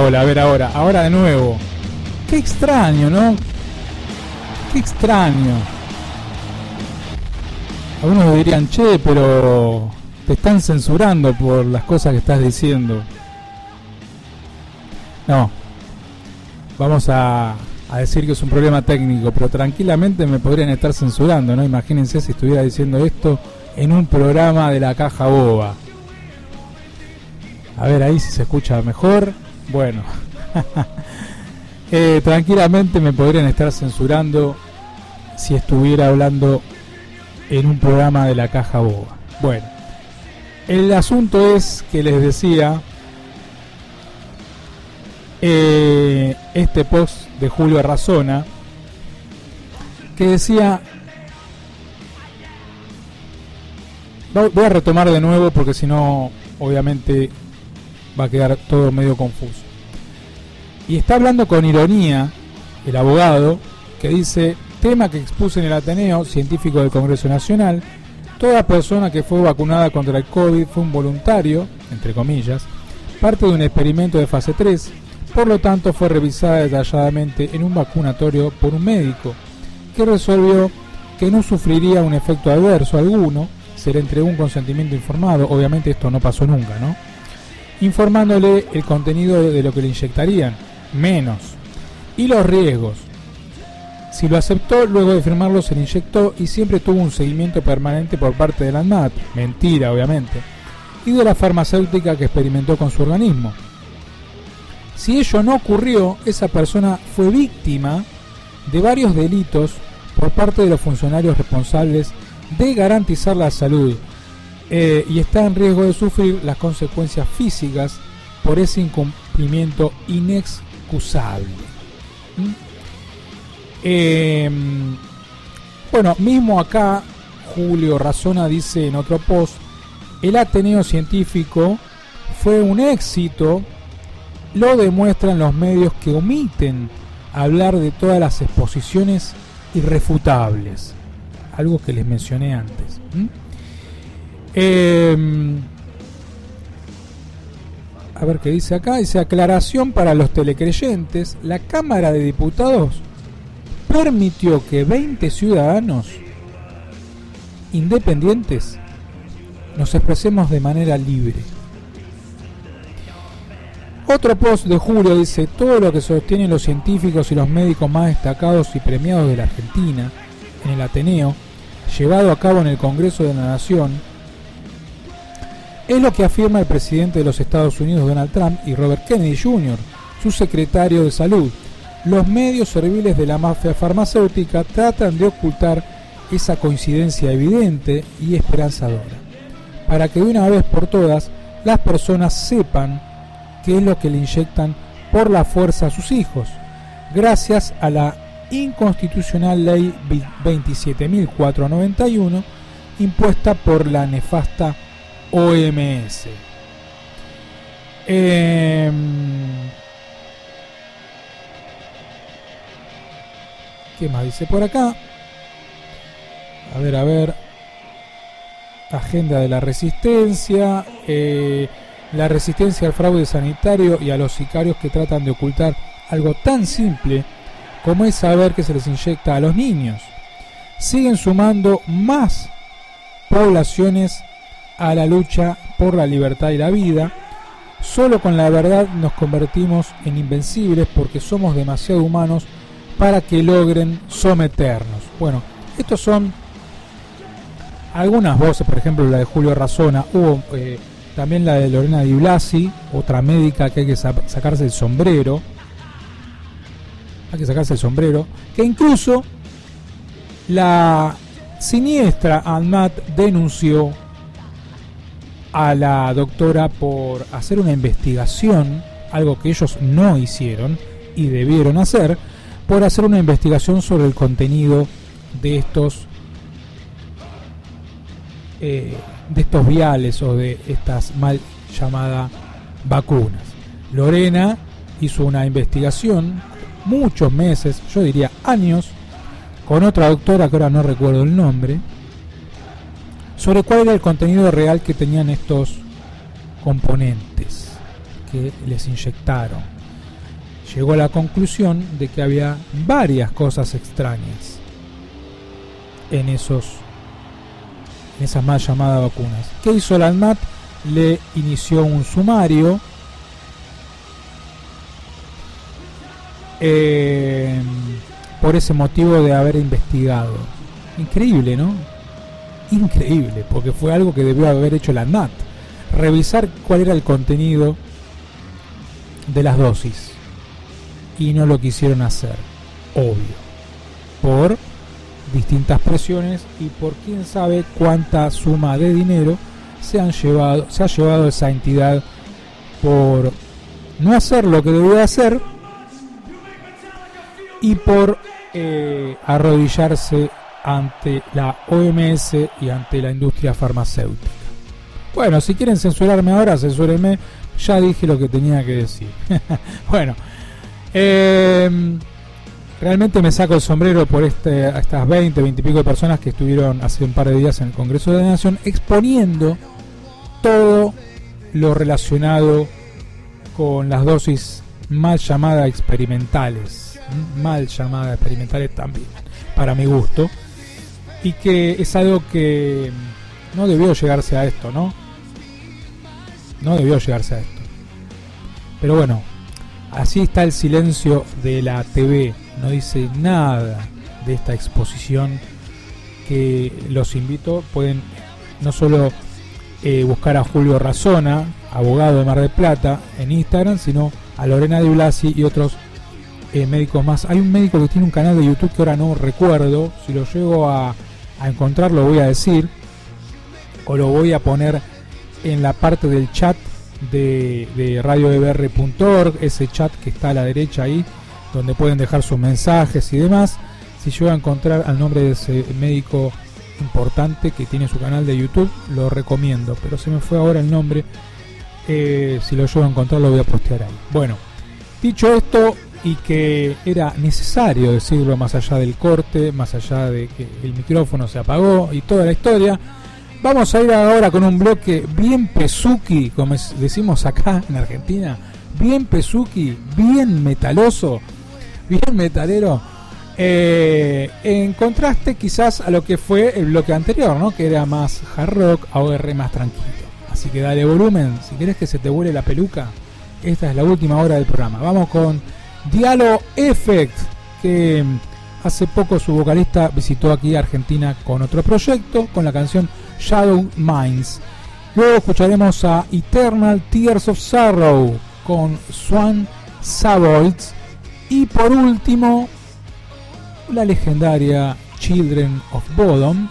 Hola. A ver ahora. Ahora de nuevo. Qué extraño, ¿no? Qué extraño. Algunos dirían, che, pero te están censurando por las cosas que estás diciendo. No. Vamos a, a decir que es un problema técnico, pero tranquilamente me podrían estar censurando, ¿no? Imagínense si estuviera diciendo esto en un programa de la caja boba. A ver ahí si se escucha mejor. Bueno. Eh, tranquilamente me podrían estar censurando si estuviera hablando en un programa de la caja boba. Bueno. El asunto es que les decía eh, este post de Julio Razona que decía voy a retomar de nuevo porque si no obviamente va a quedar todo medio confuso y está hablando con ironía el abogado que dice tema que expuse en el Ateneo científico del Congreso Nacional toda persona que fue vacunada contra el COVID fue un voluntario entre comillas parte de un experimento de fase 3 por lo tanto, fue revisada detalladamente en un vacunatorio por un médico, que resolvió que no sufriría un efecto adverso alguno, se le entregó un consentimiento informado, obviamente esto no pasó nunca, ¿no? Informándole el contenido de lo que le inyectarían, menos, y los riesgos. Si lo aceptó, luego de firmarlo se le inyectó y siempre tuvo un seguimiento permanente por parte de la ANMAT, mentira obviamente, y de la farmacéutica que experimentó con su organismo. Si ello no ocurrió, esa persona fue víctima de varios delitos por parte de los funcionarios responsables de garantizar la salud eh, y está en riesgo de sufrir las consecuencias físicas por ese incumplimiento inexcusable. ¿Mm? Em, bueno, mismo acá Julio Razona dice en otro post, el Ateneo Científico fue un éxito lo demuestran los medios que omiten hablar de todas las exposiciones irrefutables, algo que les mencioné antes. Em, a ver qué dice acá, dice aclaración para los telecreyentes, la Cámara de Diputados permitió que 20 ciudadanos independientes nos expresemos de manera libre. Otro post de Julio dice, todo lo que sostienen los científicos y los médicos más destacados y premiados de la Argentina en el Ateneo, llevado a cabo en el Congreso de la Nación, es lo que afirma el presidente de los Estados Unidos Donald Trump y Robert Kennedy Jr., su secretario de salud. Los medios serviles de la mafia farmacéutica tratan de ocultar esa coincidencia evidente y esperanzadora, para que de una vez por todas las personas sepan que es lo que le inyectan por la fuerza a sus hijos, gracias a la inconstitucional ley 27.491 impuesta por la nefasta OMS. Em, ¿Qué más dice por acá? A ver, a ver. Agenda de la resistencia. Eh, la resistencia al fraude sanitario y a los sicarios que tratan de ocultar algo tan simple como es saber que se les inyecta a los niños. Siguen sumando más poblaciones a la lucha por la libertad y la vida. Solo con la verdad nos convertimos en invencibles porque somos demasiado humanos para que logren someternos. Bueno, estos son algunas voces, por ejemplo la de Julio Razona, hubo eh, también la de Lorena Di Blasi, otra médica que hay que sacarse el sombrero. Hay que sacarse el sombrero. Que incluso la siniestra ANMAT denunció a la doctora por hacer una investigación, algo que ellos no hicieron y debieron hacer, por hacer una investigación sobre el contenido de estos eh, de estos viales o de estas mal llamadas vacunas. Lorena hizo una investigación muchos meses, yo diría años, con otra doctora que ahora no recuerdo el nombre, sobre cuál era el contenido real que tenían estos componentes que les inyectaron. Llegó a la conclusión de que había varias cosas extrañas en esos en esas mal llamadas vacunas. ¿Qué hizo la ANMAT? Le inició un sumario eh, por ese motivo de haber investigado. Increíble, ¿no? Increíble, porque fue algo que debió haber hecho la ANMAT. Revisar cuál era el contenido de las dosis. Y no lo quisieron hacer, obvio. Por distintas presiones y por quién sabe cuánta suma de dinero se han llevado, se ha llevado esa entidad por no hacer lo que debía hacer y por eh, arrodillarse ante la OMS y ante la industria farmacéutica. Bueno, si quieren censurarme ahora, censúrenme. Ya dije lo que tenía que decir. bueno, eh, Realmente me saco el sombrero por este, estas 20, 20 y pico de personas que estuvieron hace un par de días en el Congreso de la Nación exponiendo todo lo relacionado con las dosis mal llamadas experimentales, mal llamadas experimentales también, para mi gusto, y que es algo que no debió llegarse a esto, ¿no? No debió llegarse a esto. Pero bueno, así está el silencio de la TV no dice nada de esta exposición que los invito, pueden no solo eh, buscar a Julio Razona, abogado de Mar del Plata, en Instagram, sino a Lorena de Blasi y otros eh, médicos más. Hay un médico que tiene un canal de YouTube que ahora no recuerdo, si lo llego a, a encontrar lo voy a decir, o lo voy a poner en la parte del chat de, de ese chat que está a la derecha ahí, donde pueden dejar sus mensajes y demás. Si yo voy a encontrar al nombre de ese médico importante que tiene su canal de YouTube, lo recomiendo, pero se me fue ahora el nombre. Eh, si lo llevo a encontrar, lo voy a postear ahí. Bueno, dicho esto, y que era necesario decirlo más allá del corte, más allá de que el micrófono se apagó y toda la historia. Vamos a ir ahora con un bloque bien pesuki, como decimos acá en Argentina, bien pesuki, bien metaloso, bien metalero, eh, en contraste quizás a lo que fue el bloque anterior, ¿no? que era más hard rock, AOR más tranquilo. Así que dale volumen, si quieres que se te vuele la peluca, esta es la última hora del programa. Vamos con Dialo Effect, que hace poco su vocalista visitó aquí Argentina con otro proyecto, con la canción Shadow Minds. Luego escucharemos a Eternal Tears of Sorrow con Swan Savolt y por último, la legendaria Children of Bodom,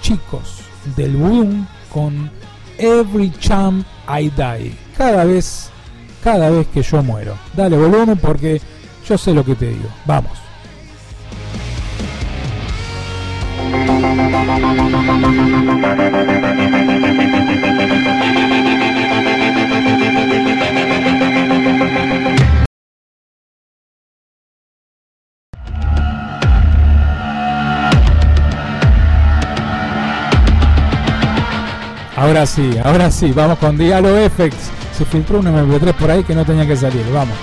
chicos del boom con Every Time I Die. Cada vez, cada vez que yo muero. Dale volumen porque yo sé lo que te digo. Vamos. Ahora sí, ahora sí, vamos con Dialo FX. Se filtró un MP3 por ahí que no tenía que salir, vamos.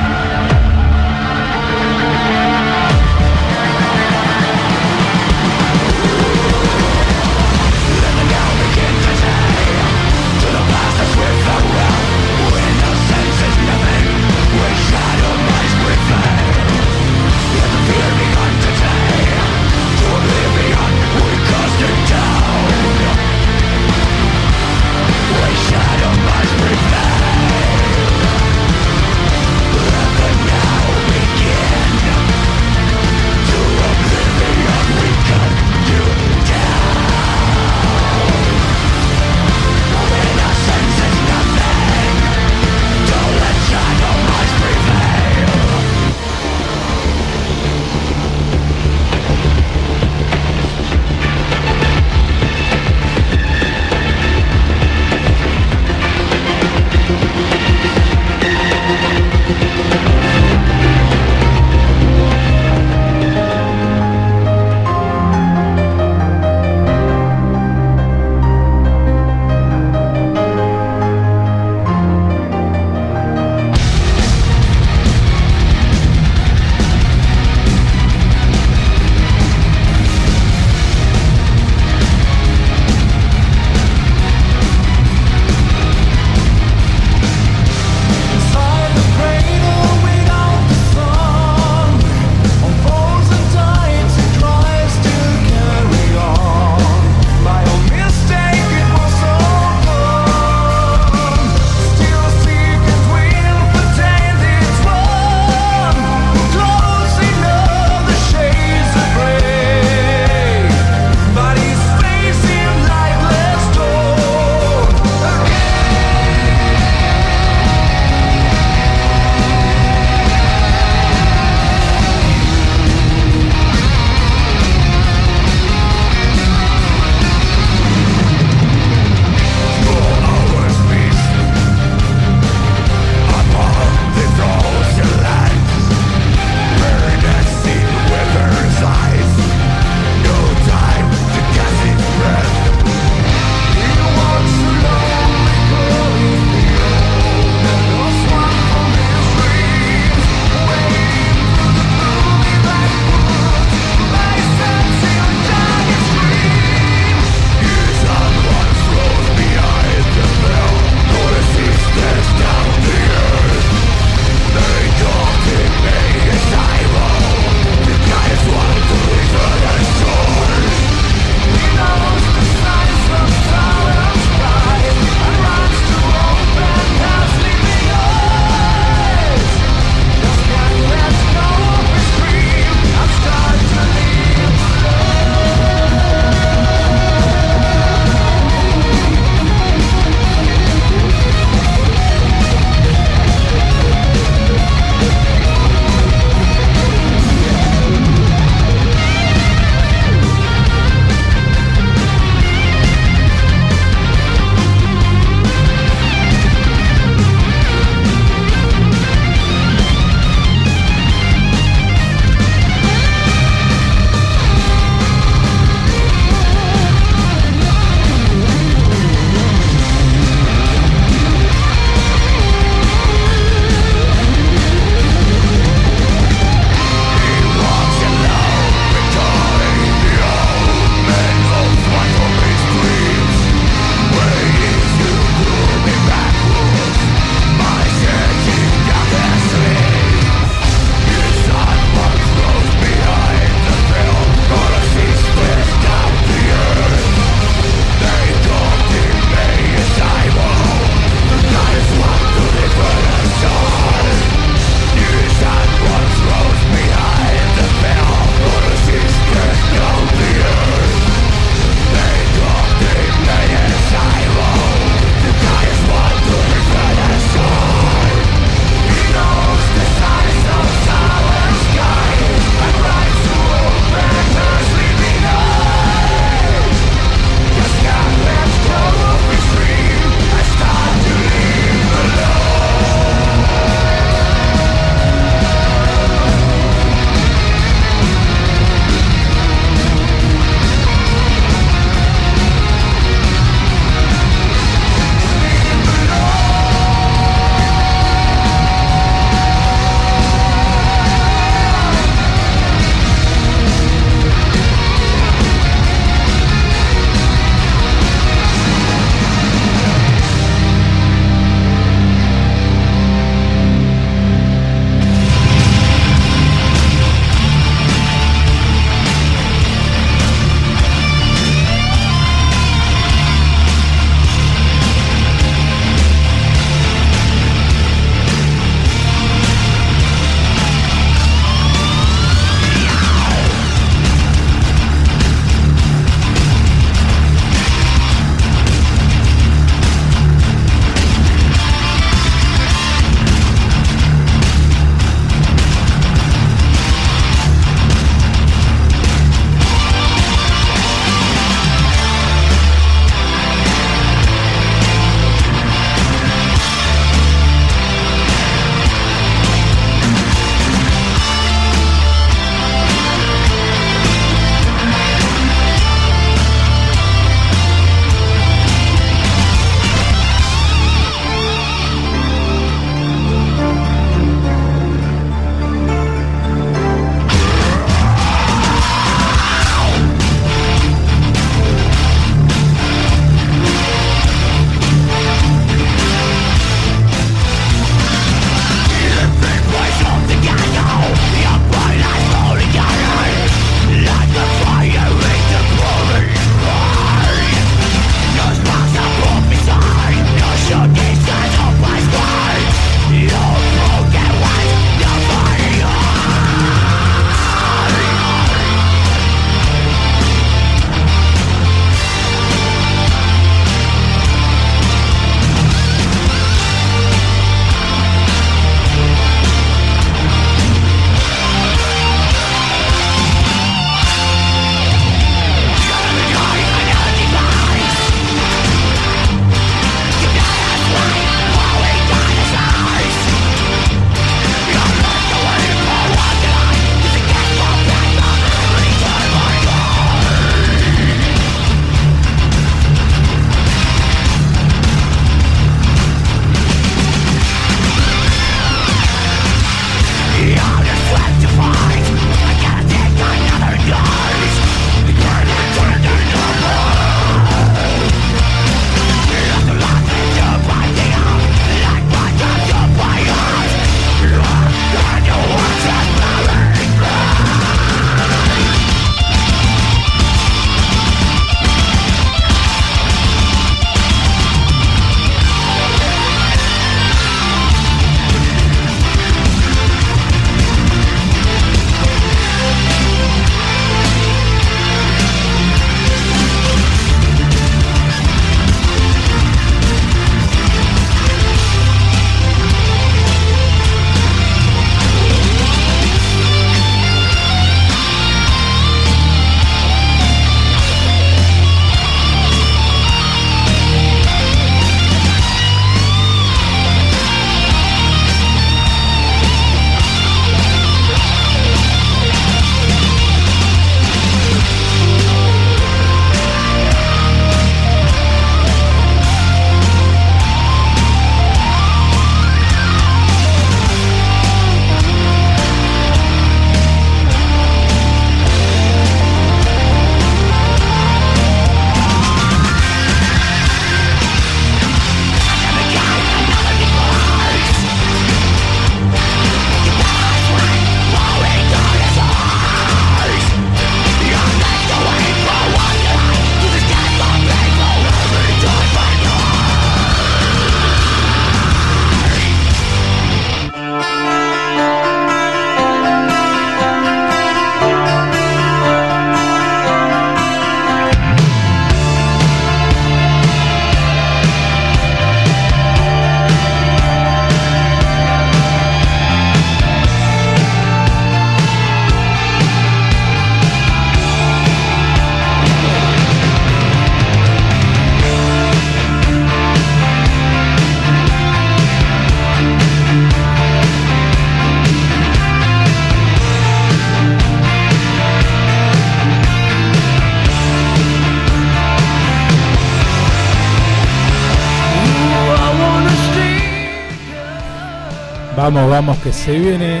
Vamos, vamos, que se viene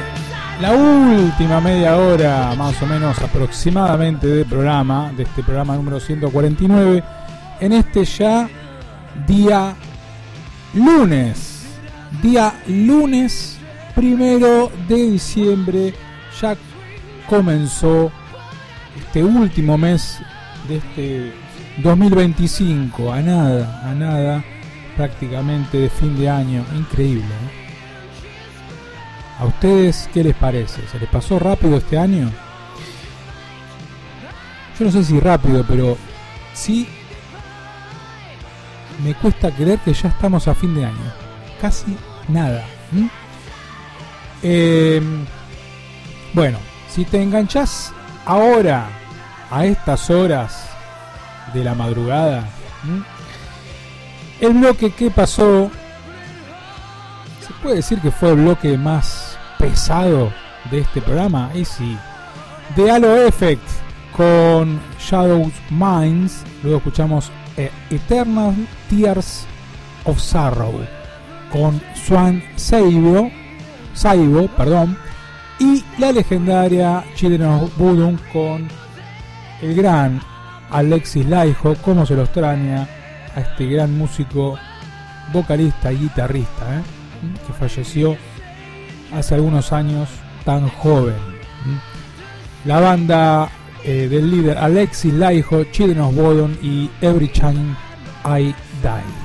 la última media hora, más o menos aproximadamente, del programa, de este programa número 149, en este ya día lunes, día lunes primero de diciembre, ya comenzó este último mes de este 2025, a nada, a nada, prácticamente de fin de año, increíble. ¿eh? ¿A ustedes qué les parece? ¿Se les pasó rápido este año? Yo no sé si rápido, pero sí me cuesta creer que ya estamos a fin de año. Casi nada. Em, bueno, si te enganchas ahora, a estas horas de la madrugada, el bloque que pasó ¿Se puede decir que fue el bloque más pesado de este programa? Y sí. The Halo Effect con Shadows Minds. Luego escuchamos eh, Eternal Tears of Sorrow con Swan Saibo, Saibo perdón, y la legendaria Children of Voodoo con el gran Alexis Laiho, como se lo extraña a este gran músico, vocalista y guitarrista. ¿eh? que falleció hace algunos años tan joven. La banda eh, del líder Alexis Laiho, Children of Bodom y Every Time I Die.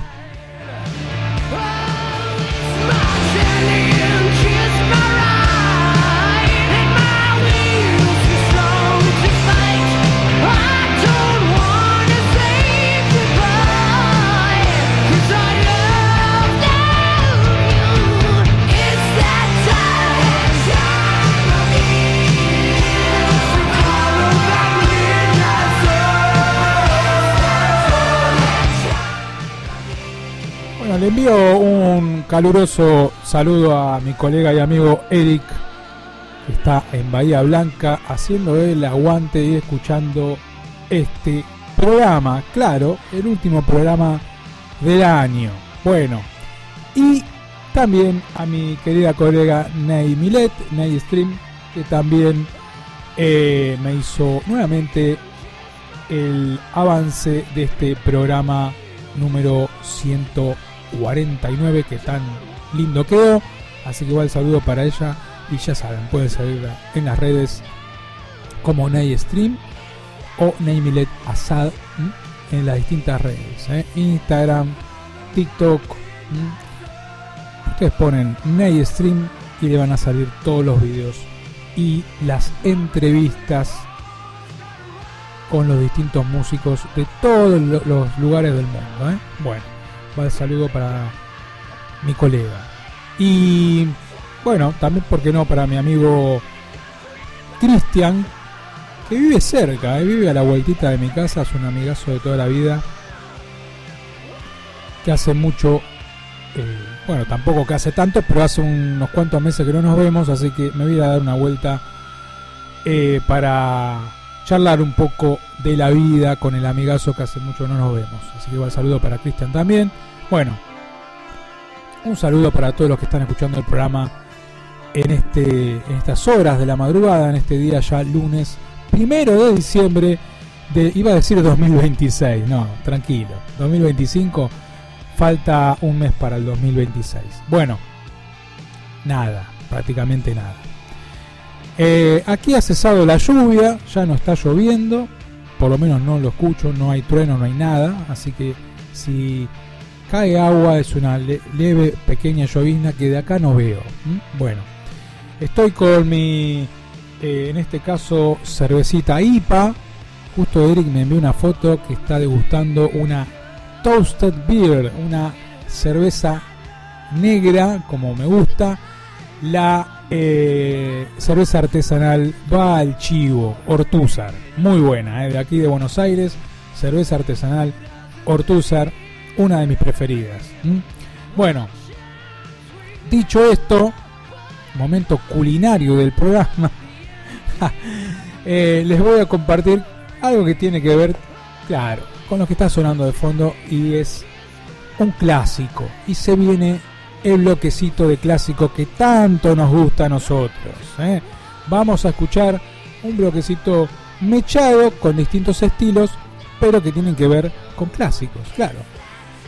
Le envío un caluroso saludo a mi colega y amigo Eric, que está en Bahía Blanca haciendo el aguante y escuchando este programa. Claro, el último programa del año. Bueno, y también a mi querida colega Ney Milet, Ney Stream, que también eh, me hizo nuevamente el avance de este programa número 100 49 que tan lindo quedó. Así que igual saludo para ella. Y ya saben, pueden seguirla en las redes como Stream o Neymilet Asad en las distintas redes. ¿eh? Instagram, TikTok. Ustedes ponen Stream y le van a salir todos los videos y las entrevistas con los distintos músicos de todos los lugares del mundo. ¿eh? Bueno va el saludo para mi colega. Y bueno, también, porque no?, para mi amigo Cristian, que vive cerca, eh, vive a la vueltita de mi casa, es un amigazo de toda la vida, que hace mucho, eh, bueno, tampoco que hace tanto, pero hace unos cuantos meses que no nos vemos, así que me voy a dar una vuelta eh, para charlar un poco de la vida con el amigazo que hace mucho no nos vemos. Así que igual saludo para Cristian también. Bueno, un saludo para todos los que están escuchando el programa en, este, en estas horas de la madrugada, en este día ya lunes primero de diciembre de, iba a decir 2026, no, tranquilo, 2025, falta un mes para el 2026. Bueno, nada, prácticamente nada. Eh, aquí ha cesado la lluvia, ya no está lloviendo, por lo menos no lo escucho, no hay trueno, no hay nada, así que si cae agua, es una leve, pequeña llovizna que de acá no veo. Bueno, estoy con mi, eh, en este caso, cervecita IPA. Justo Eric me envió una foto que está degustando una Toasted Beer, una cerveza negra, como me gusta. La eh, cerveza artesanal va al chivo, Ortúzar, muy buena, eh, de aquí de Buenos Aires, cerveza artesanal Ortúzar una de mis preferidas. Bueno, dicho esto, momento culinario del programa, eh, les voy a compartir algo que tiene que ver, claro, con lo que está sonando de fondo y es un clásico y se viene el bloquecito de clásico que tanto nos gusta a nosotros. ¿eh? Vamos a escuchar un bloquecito mechado con distintos estilos, pero que tienen que ver con clásicos, claro.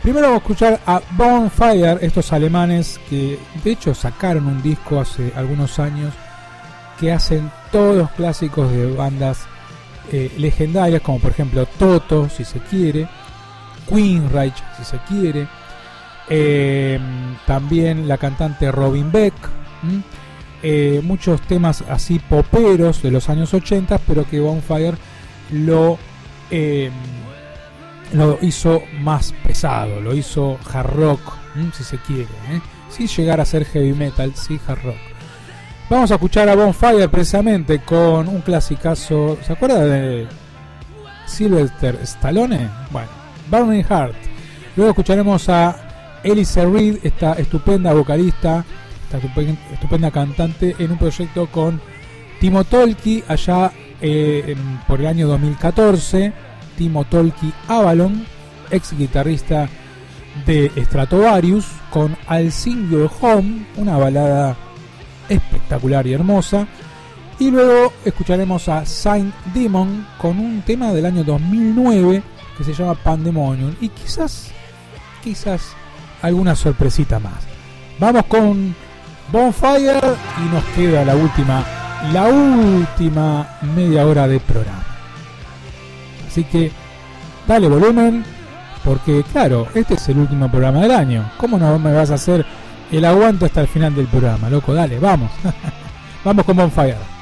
Primero vamos a escuchar a Bonfire, estos alemanes que de hecho sacaron un disco hace algunos años que hacen todos clásicos de bandas eh, legendarias, como por ejemplo Toto, si se quiere, Queenreich, si se quiere, eh, también la cantante Robin Beck, eh, muchos temas así poperos de los años 80, pero que Bonfire lo lo hizo más pesado, lo hizo hard rock, si se quiere, ¿eh? sin llegar a ser heavy metal, sí hard rock. Vamos a escuchar a Bonfire precisamente con un clasicazo, ¿se acuerda de Sylvester Stallone? Bueno, Burning Heart. Luego escucharemos a Elise Reed, esta estupenda vocalista, esta estupenda, cantante, en un proyecto con Timo Tolki allá eh, por el año 2014 Timo Tolki Avalon, ex guitarrista de Stratovarius, con I'll Sing Your Home, una balada espectacular y hermosa. Y luego escucharemos a Saint Demon con un tema del año 2009 que se llama Pandemonium. Y quizás, quizás alguna sorpresita más. Vamos con Bonfire y nos queda la última, la última media hora de programa. Así que dale volumen, porque claro, este es el último programa del año. ¿Cómo no me vas a hacer el aguanto hasta el final del programa, loco? Dale, vamos. vamos con Bonfire.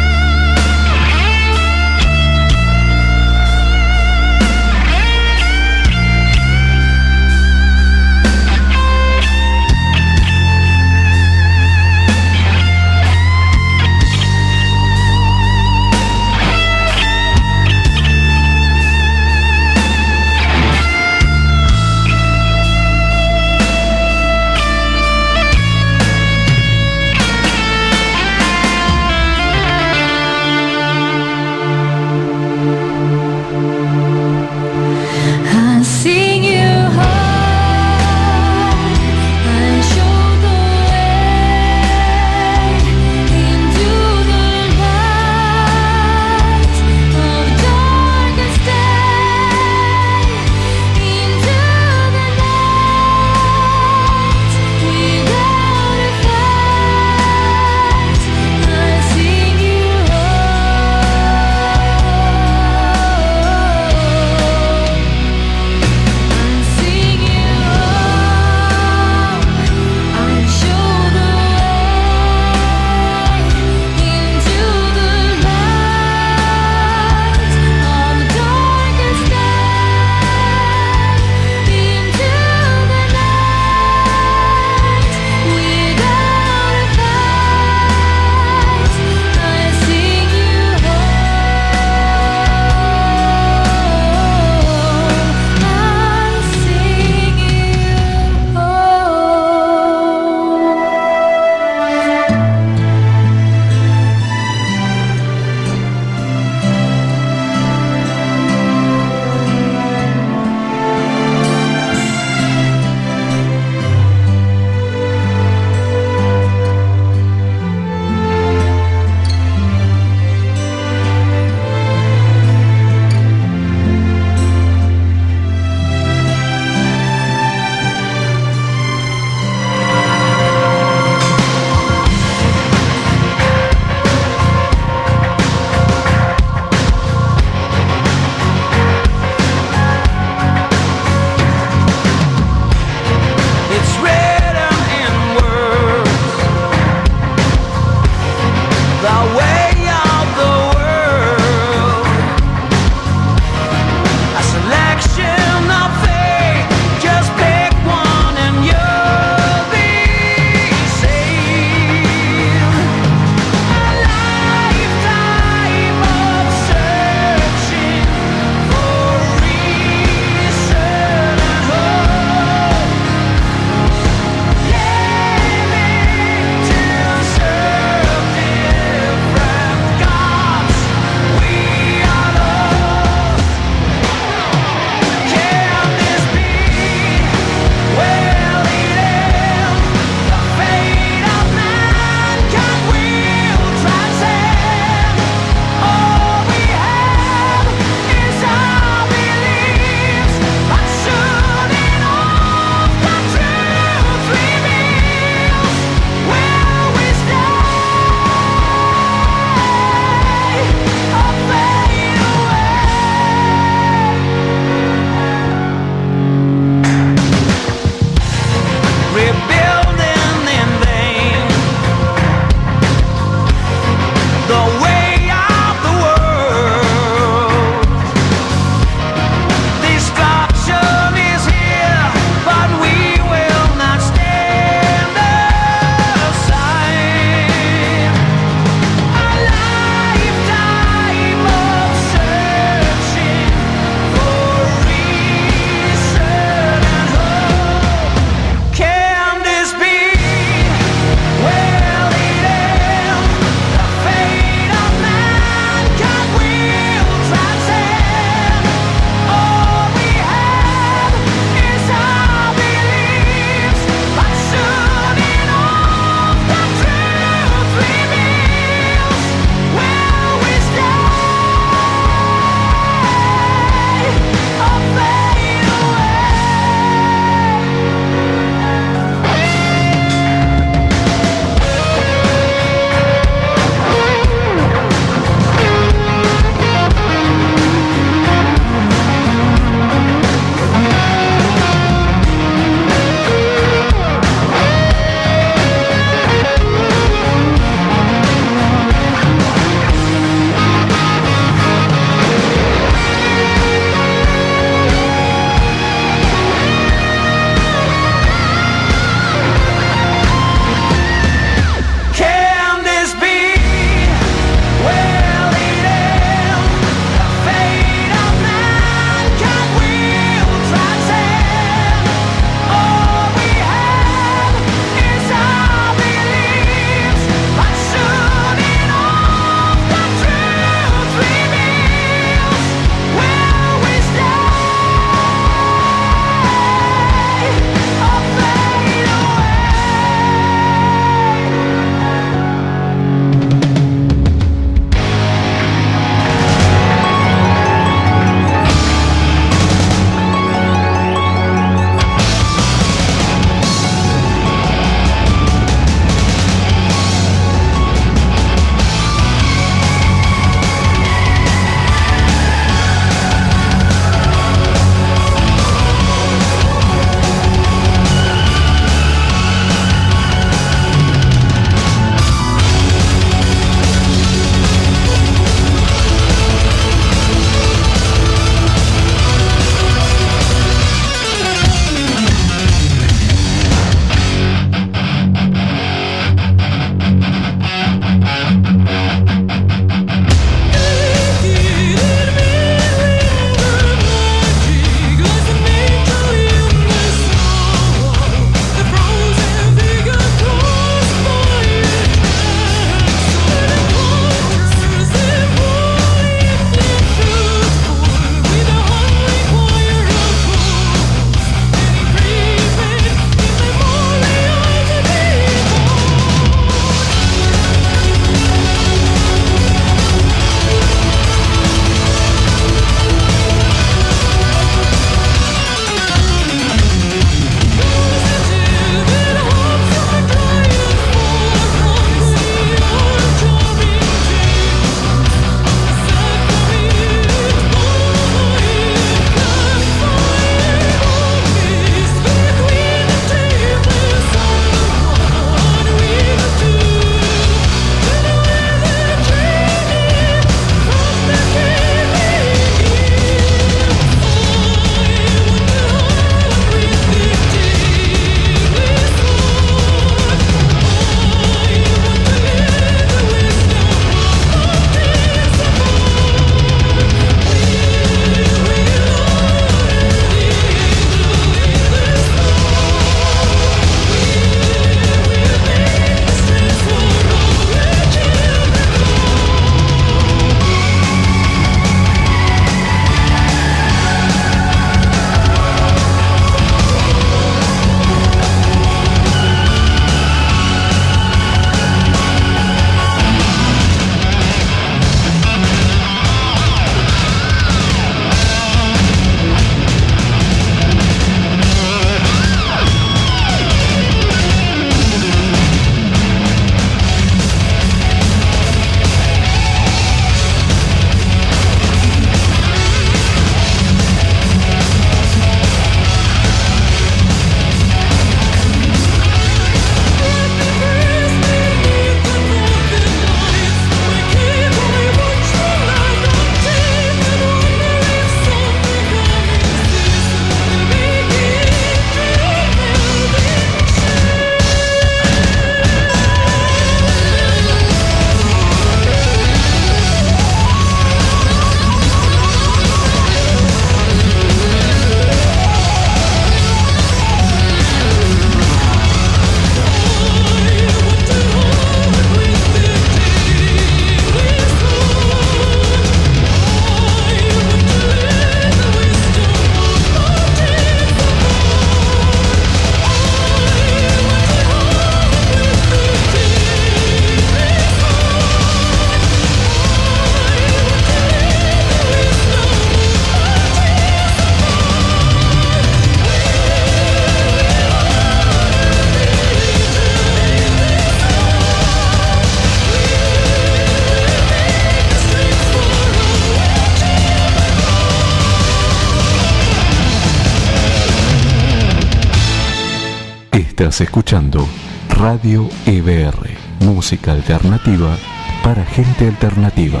Escuchando Radio EBR, música alternativa para gente alternativa.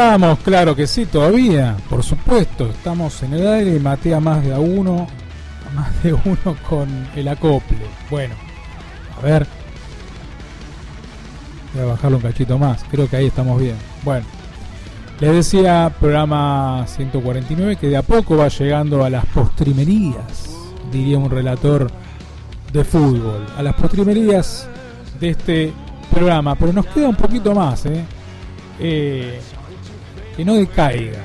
Estamos, claro que sí, todavía, por supuesto, estamos en el aire y maté a más de a uno, a más de uno con el acople. Bueno, a ver. Voy a bajarlo un cachito más, creo que ahí estamos bien. Bueno, les decía, programa 149, que de a poco va llegando a las postrimerías, diría un relator de fútbol, a las postrimerías de este programa, pero nos queda un poquito más, ¿eh? eh que no decaiga.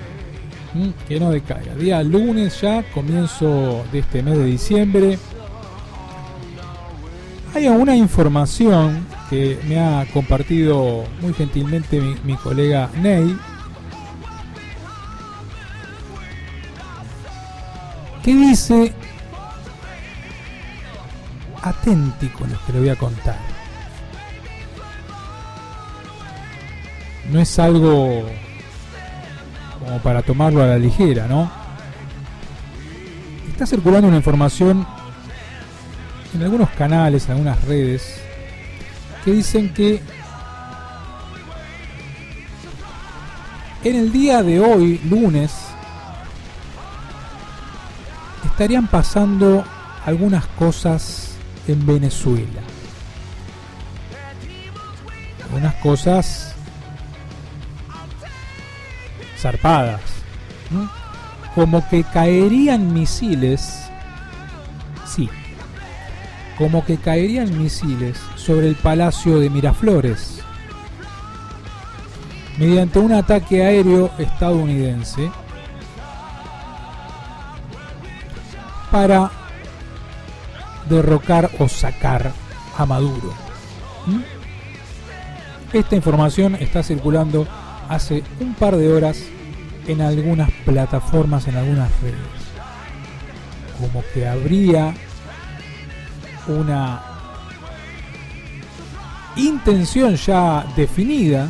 Que no decaiga. Día lunes ya, comienzo de este mes de diciembre. Hay alguna información que me ha compartido muy gentilmente mi, colega Ney. Que dice, aténtico lo que le voy a contar. No es algo como para tomarlo a la ligera, ¿no? Está circulando una información en algunos canales, en algunas redes, que dicen que en el día de hoy, lunes, estarían pasando algunas cosas en Venezuela. Algunas cosas zarpadas. Como que caerían misiles. Sí. Como que caerían misiles sobre el palacio de Miraflores. Mediante un ataque aéreo estadounidense. Para derrocar o sacar a Maduro. Esta información está circulando hace un par de horas en algunas plataformas, en algunas redes. Como que habría una intención ya definida,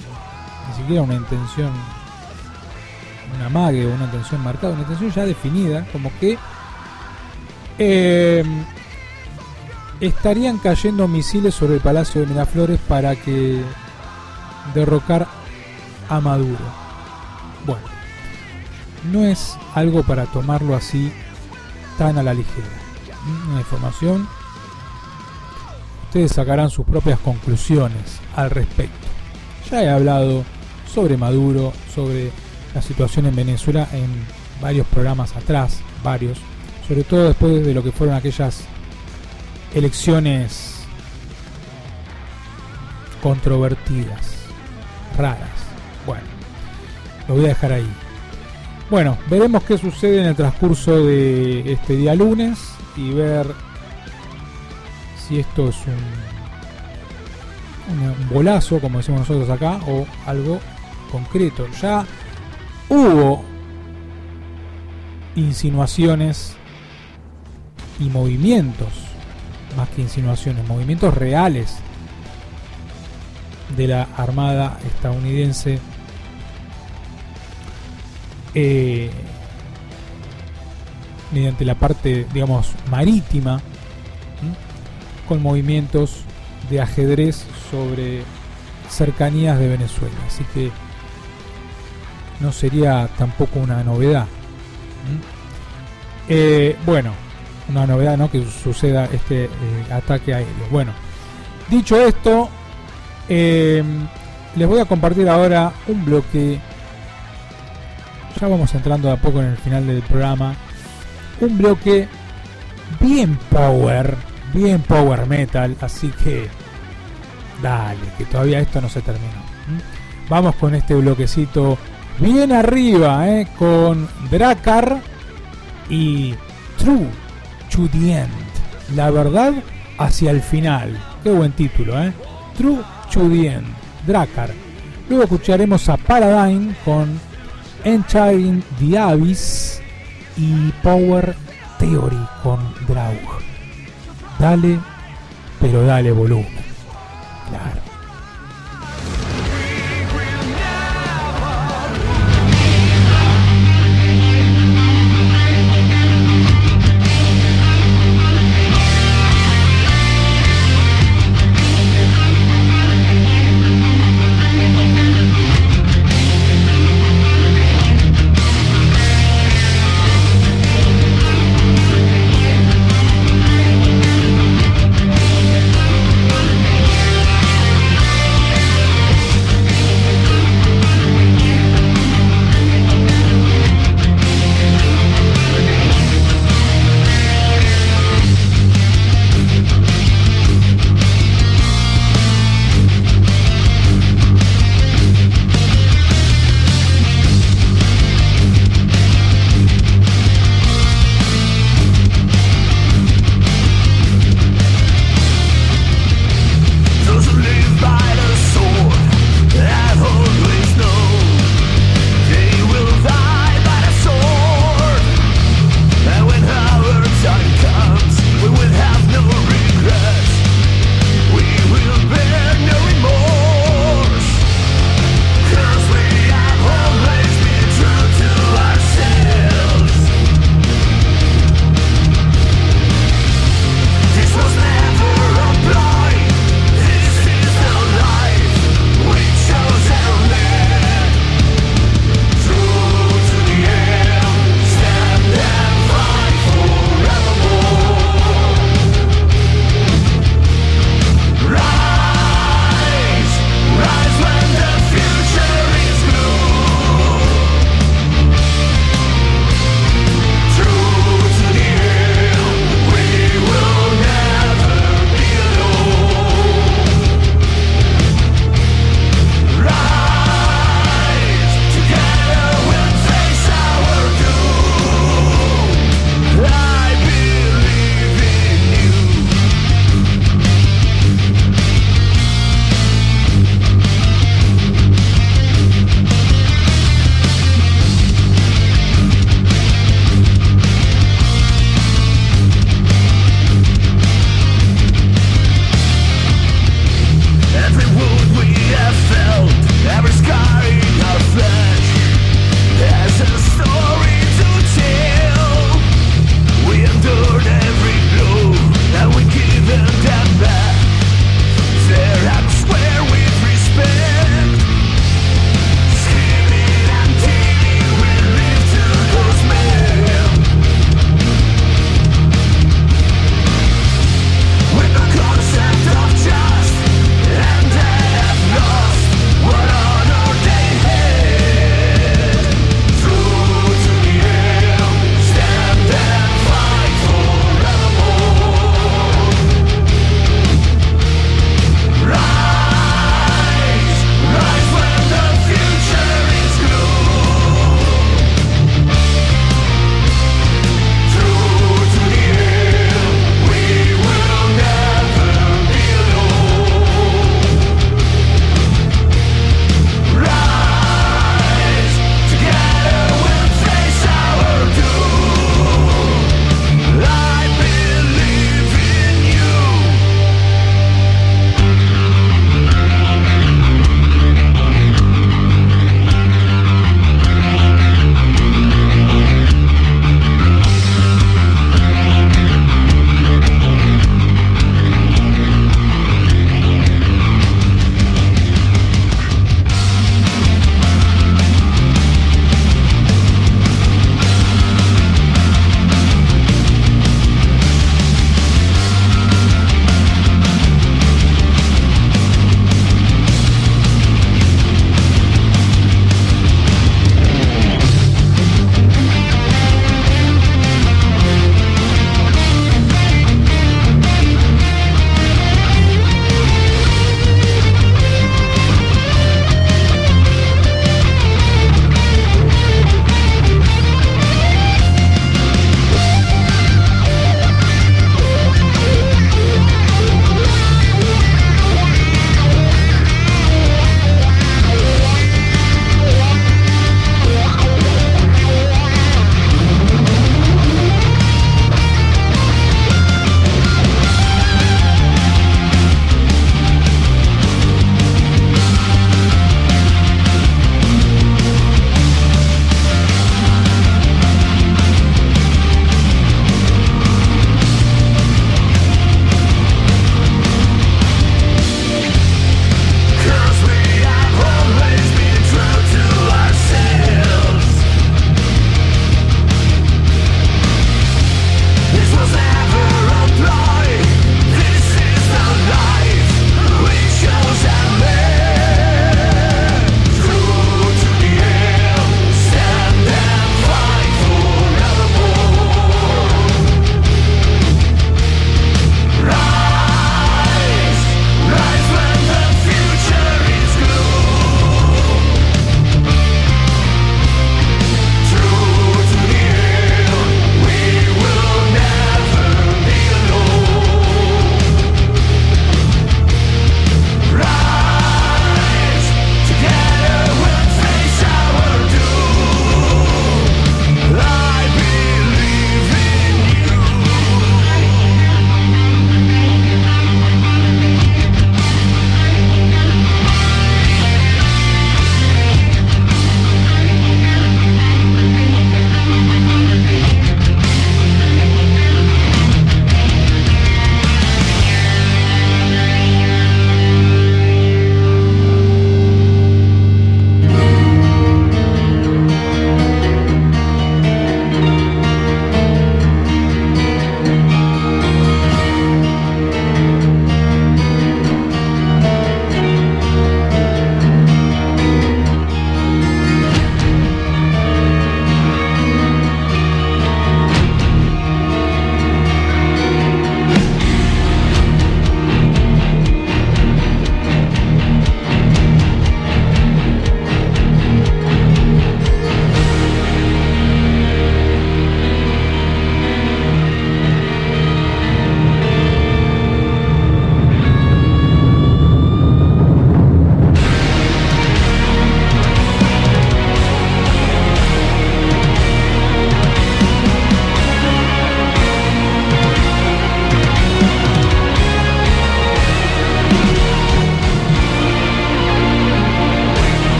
ni siquiera una intención, una mague o una intención marcada, una intención ya definida, como que em, estarían cayendo misiles sobre el Palacio de Miraflores para que derrocar a Maduro. Bueno, no es algo para tomarlo así tan a la ligera. Una información. Ustedes sacarán sus propias conclusiones al respecto. Ya he hablado sobre Maduro, sobre la situación en Venezuela en varios programas atrás, varios, sobre todo después de lo que fueron aquellas elecciones controvertidas, raras. Bueno, lo voy a dejar ahí. Bueno, veremos qué sucede en el transcurso de este día lunes y ver si esto es un, un bolazo, como decimos nosotros acá, o algo concreto. Ya hubo insinuaciones y movimientos, más que insinuaciones, movimientos reales de la Armada estadounidense eh, mediante la parte, digamos, marítima, con movimientos de ajedrez sobre cercanías de Venezuela. Así que no sería tampoco una novedad. Eh, bueno, una novedad ¿no? que suceda este eh, ataque aéreo. Bueno, dicho esto, les voy a compartir ahora un bloque ya vamos entrando a poco en el final del programa. Un bloque bien power, bien power metal, así que dale, que todavía esto no se terminó. Vamos con este bloquecito bien arriba, ¿eh? con Dracar y True to the End. La verdad hacia el final. Qué buen título, ¿eh? True to the End. Drakkar. Luego escucharemos a Paradigm con Entering the Abyss y Power Theory con Draug. Dale, pero dale volumen. Claro.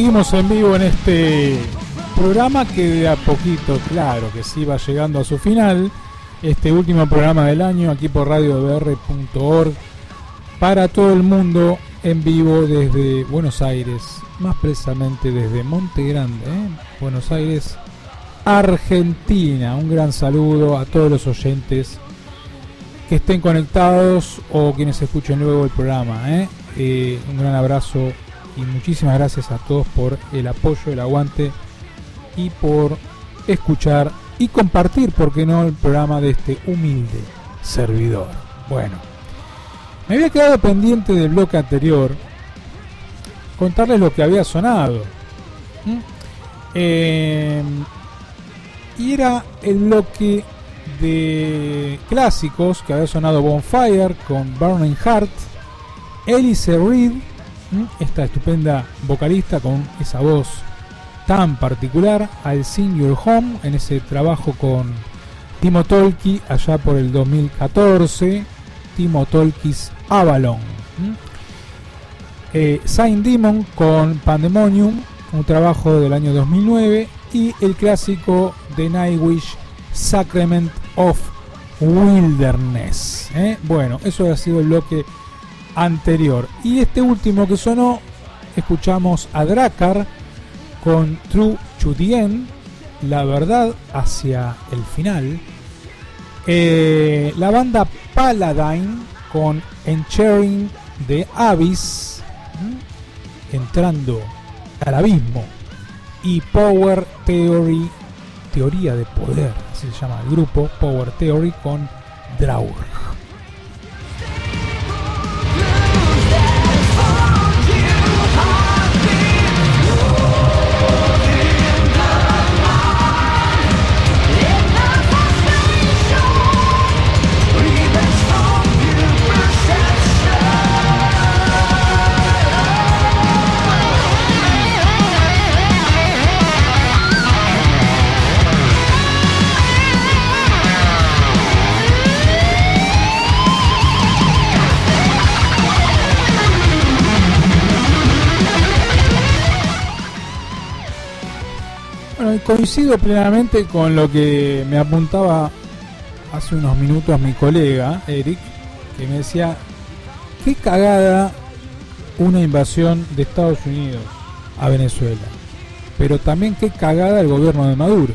Seguimos en vivo en este programa que de a poquito, claro, que sí va llegando a su final. Este último programa del año aquí por radiobr.org para todo el mundo en vivo desde Buenos Aires, más precisamente desde Monte Grande, ¿eh? Buenos Aires, Argentina. Un gran saludo a todos los oyentes que estén conectados o quienes escuchen luego el programa. ¿eh? Eh, un gran abrazo y muchísimas gracias a todos por el apoyo, el aguante y por escuchar y compartir, ¿por qué no?, el programa de este humilde servidor. Bueno, me había quedado pendiente del bloque anterior contarles lo que había sonado. Eh, y era el bloque de clásicos que había sonado Bonfire con Burning Heart, Elise Reed, esta estupenda vocalista con esa voz tan particular, al Sing Your Home en ese trabajo con Timo Tolki allá por el 2014, Timo Tolki's Avalon. Eh, Sign Demon con Pandemonium, un trabajo del año 2009, y el clásico de Nightwish Sacrament of Wilderness. ¿eh? Bueno, eso ha sido el bloque anterior. Y este último que sonó, escuchamos a Dracar con True End, la verdad hacia el final. Eh, la banda Paladine con Enchering the Abyss, entrando al abismo. Y Power Theory, teoría de poder, así se llama el grupo, Power Theory con Draugr. Coincido plenamente con lo que me apuntaba hace unos minutos mi colega Eric, que me decía, qué cagada una invasión de Estados Unidos a Venezuela, pero también qué cagada el gobierno de Maduro.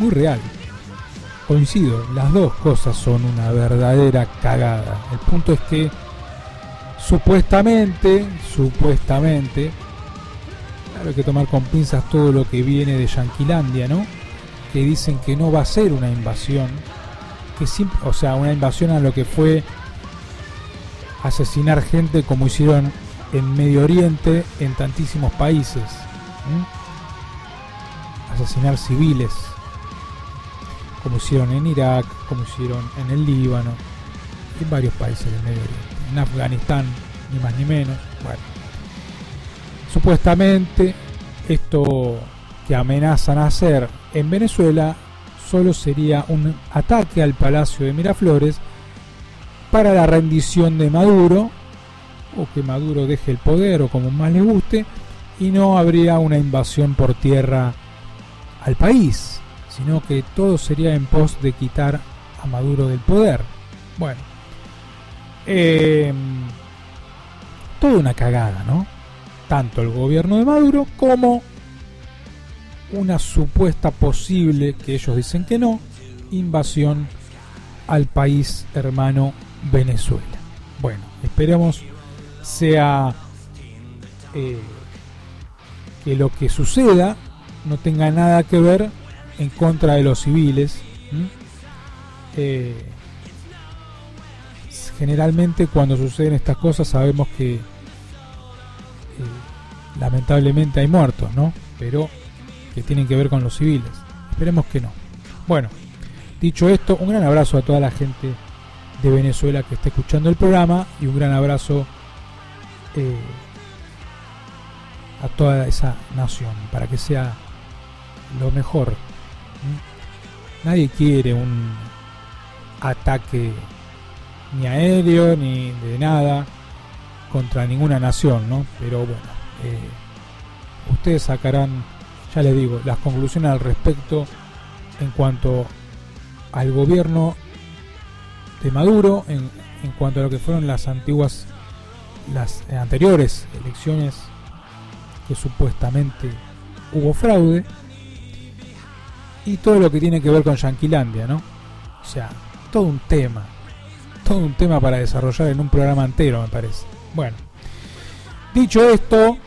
Muy real. Coincido, las dos cosas son una verdadera cagada. El punto es que supuestamente, supuestamente, hay que tomar con pinzas todo lo que viene de Yanquilandia, ¿no? Que dicen que no va a ser una invasión, que o sea, una invasión a lo que fue asesinar gente como hicieron en Medio Oriente, en tantísimos países. Asesinar civiles, como hicieron en Irak, como hicieron en el Líbano, en varios países del Medio Oriente, en Afganistán, ni más ni menos. Bueno, Supuestamente esto que amenazan hacer en Venezuela solo sería un ataque al Palacio de Miraflores para la rendición de Maduro o que Maduro deje el poder o como más le guste y no habría una invasión por tierra al país, sino que todo sería en pos de quitar a Maduro del poder. Bueno, eh, toda una cagada, ¿no? Tanto el gobierno de Maduro como una supuesta posible, que ellos dicen que no, invasión al país hermano Venezuela. Bueno, esperemos sea eh, que lo que suceda no tenga nada que ver en contra de los civiles. Eh, generalmente cuando suceden estas cosas sabemos que lamentablemente hay muertos, ¿no? Pero que tienen que ver con los civiles. Esperemos que no. Bueno, dicho esto, un gran abrazo a toda la gente de Venezuela que está escuchando el programa y un gran abrazo eh, a toda esa nación para que sea lo mejor. Nadie quiere un ataque ni aéreo ni de nada contra ninguna nación, ¿no? Pero bueno, eh, ustedes sacarán, ya les digo, las conclusiones al respecto en cuanto al gobierno de Maduro, en, en cuanto a lo que fueron las antiguas, las anteriores elecciones que supuestamente hubo fraude y todo lo que tiene que ver con Yanquilandia, ¿no? O sea, todo un tema, todo un tema para desarrollar en un programa entero, me parece. Bueno, dicho esto,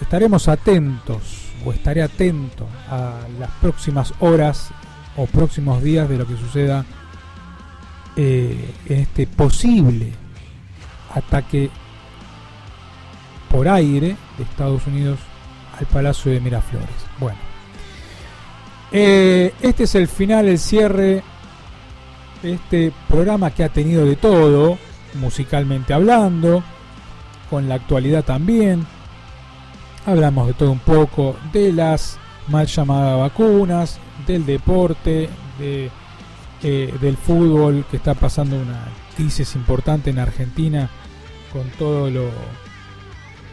estaremos atentos o estaré atento a las próximas horas o próximos días de lo que suceda eh, en este posible ataque por aire de Estados Unidos al Palacio de Miraflores. Bueno, eh, este es el final, el cierre este programa que ha tenido de todo, musicalmente hablando, con la actualidad también. Hablamos de todo un poco, de las mal llamadas vacunas, del deporte, de, eh, del fútbol que está pasando una crisis importante en Argentina con todo lo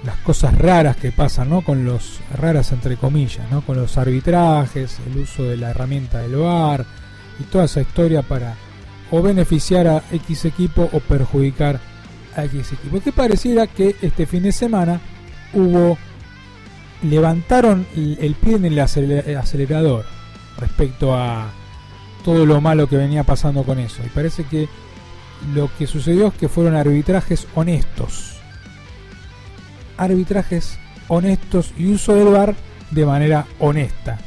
las cosas raras que pasan, ¿no? Con los raras entre comillas, ¿no? Con los arbitrajes, el uso de la herramienta del VAR y toda esa historia para o beneficiar a X equipo o perjudicar a X equipo. Que pareciera que este fin de semana hubo levantaron el pie en el acelerador respecto a todo lo malo que venía pasando con eso. Y parece que lo que sucedió es que fueron arbitrajes honestos arbitrajes honestos y uso del VAR de manera honesta.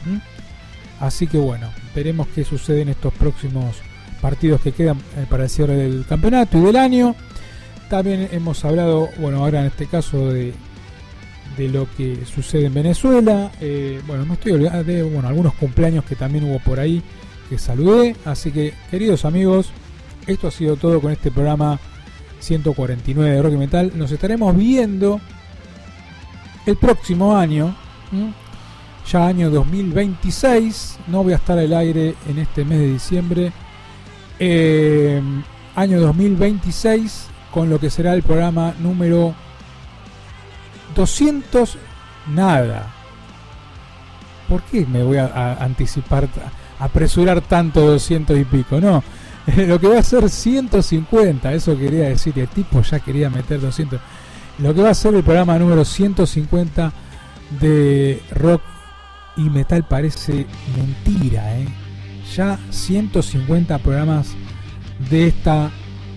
Así que bueno, veremos qué sucede en estos próximos partidos que quedan eh, para el cierre del campeonato y del año. También hemos hablado, bueno, ahora en este caso de, de lo que sucede en Venezuela. Eh, bueno, me estoy olvidando de algunos cumpleaños que también hubo por ahí que saludé. Así que, queridos amigos, esto ha sido todo con este programa 149 de Rock y Metal. Nos estaremos viendo el próximo año, ya año 2026, no voy a estar al aire en este mes de diciembre, eh, año 2026 con lo que será el programa número 200 nada. ¿Por qué me voy a, anticipar, apresurar tanto 200 y pico? No, lo que va a ser 150, eso quería decir, el tipo ya quería meter 200 lo que va a ser el programa número 150 de rock y metal parece mentira, ¿eh? Ya 150 programas de esta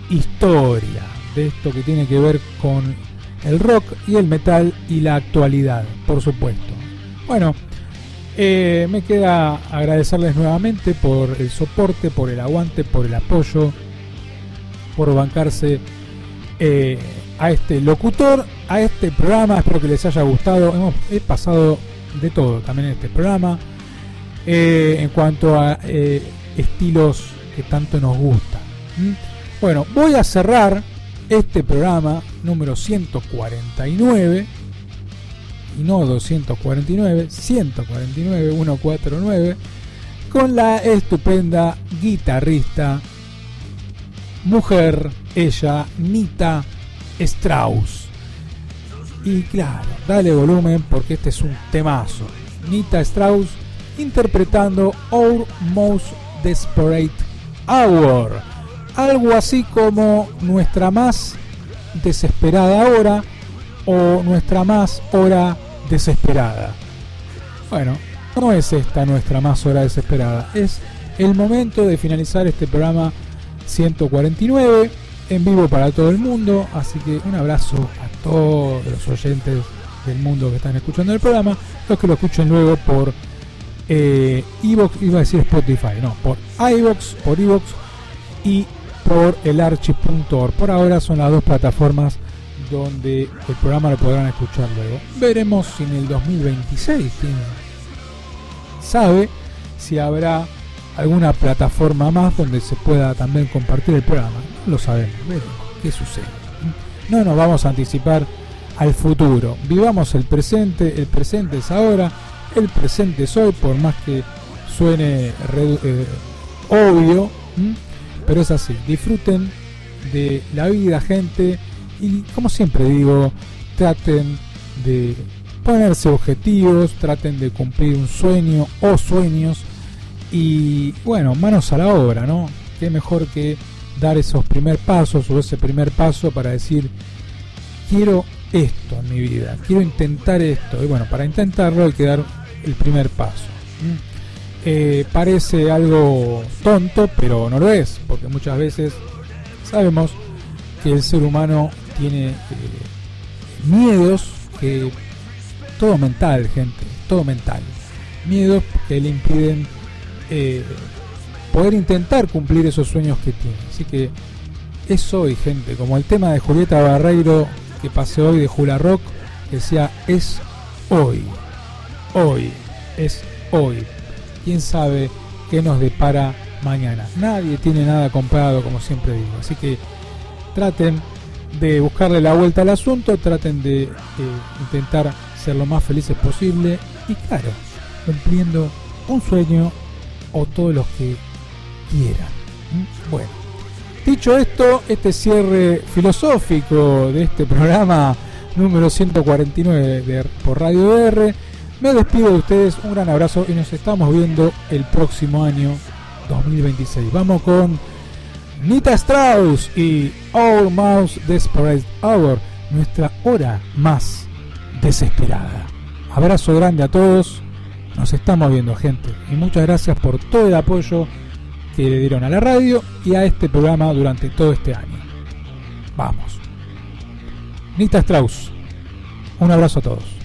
historia, de esto que tiene que ver con el rock y el metal y la actualidad, por supuesto. Bueno, eh, me queda agradecerles nuevamente por el soporte, por el aguante, por el apoyo, por bancarse. Eh, a este locutor, a este programa. Espero que les haya gustado. Hemos he pasado de todo también en este programa. Eh, en cuanto a estilos que tanto nos gustan. Bueno, voy a cerrar este programa número 149 y no 249, 149, 149 con la estupenda guitarrista mujer, ella, Nita Strauss. Y claro, dale volumen porque este es un temazo. Nita Strauss interpretando Our Most Desperate Hour. Algo así como nuestra más desesperada hora o nuestra más hora desesperada. Bueno, no es esta nuestra más hora desesperada, es el momento de finalizar este programa 149 en vivo para todo el mundo. Así que un abrazo a todos los oyentes del mundo que están escuchando el programa, los que lo escuchen luego por eh, iba a decir Spotify, no, por iVox, por Evox y por el archi.org. Por ahora son las dos plataformas donde el programa lo podrán escuchar luego. Veremos si en el 2026, quién sabe, si habrá alguna plataforma más donde se pueda también compartir el programa. No lo sabemos, veremos qué sucede. No nos vamos a anticipar al futuro. Vivamos el presente, el presente es ahora, el presente es hoy, por más que suene eh, obvio, pero es así. Disfruten de la vida, gente, y como siempre digo, traten de ponerse objetivos, traten de cumplir un sueño o sueños y bueno, manos a la obra, ¿no? Qué mejor que dar esos primer pasos o ese primer paso para decir, quiero esto en mi vida, quiero intentar esto. Y bueno, para intentarlo hay que dar el primer paso. Eh, parece algo tonto, pero no lo es, porque muchas veces sabemos que el ser humano tiene eh, miedos que todo mental, gente, todo mental. Miedos que le impiden eh, poder intentar cumplir esos sueños que tiene. Así que es hoy, gente, como el tema de Julieta Barreiro que pasé hoy de Jula Rock, que decía es hoy, hoy, es hoy. ¿Quién sabe qué nos depara mañana? Nadie tiene nada comprado, como siempre digo. Así que traten de buscarle la vuelta al asunto, traten de intentar ser lo más felices posible y claro, cumpliendo un sueño o todos los que quieran. ¿Mm? Bueno, dicho esto, este cierre filosófico de este programa número 149 de, por Radio R, me despido de ustedes, un gran abrazo y nos estamos viendo el próximo año 2026. Vamos con Nita Strauss y Mouse Desperate Hour, nuestra hora más desesperada. Abrazo grande a todos, nos estamos viendo gente y muchas gracias por todo el apoyo que le dieron a la radio y a este programa durante todo este año. Vamos. Nita Strauss, un abrazo a todos.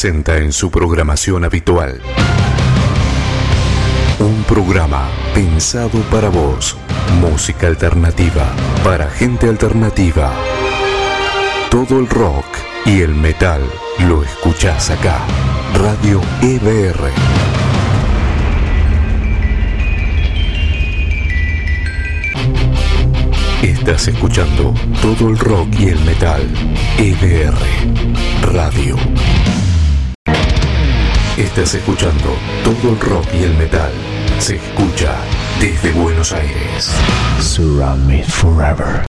Presenta en su programación habitual un programa pensado para vos, música alternativa, para gente alternativa. Todo el rock y el metal lo escuchás acá. Radio EBR. Estás escuchando todo el rock y el metal. EBR Radio. Estás escuchando todo el rock y el metal. Se escucha desde Buenos Aires. Surround me forever.